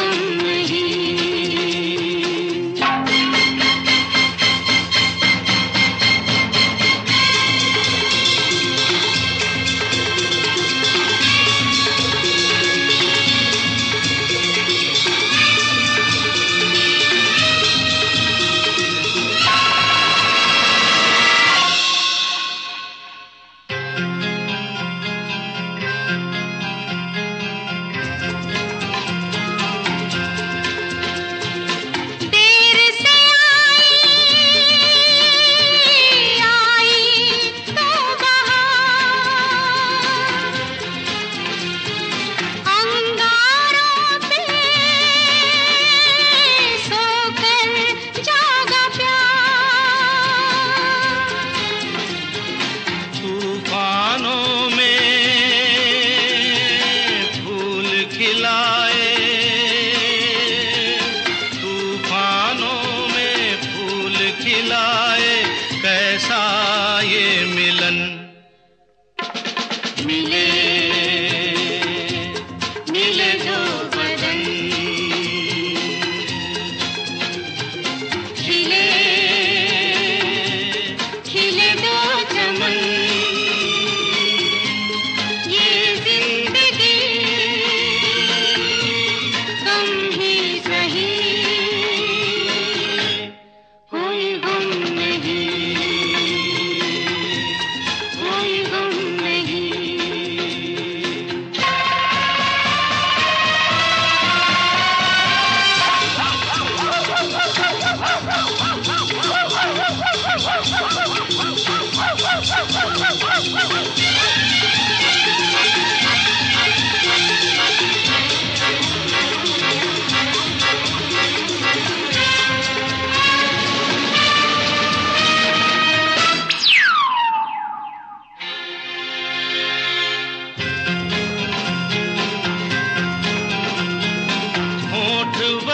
Thank you.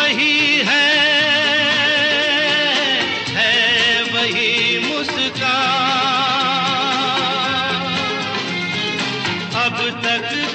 वही है है वही मुस्कान। अब तक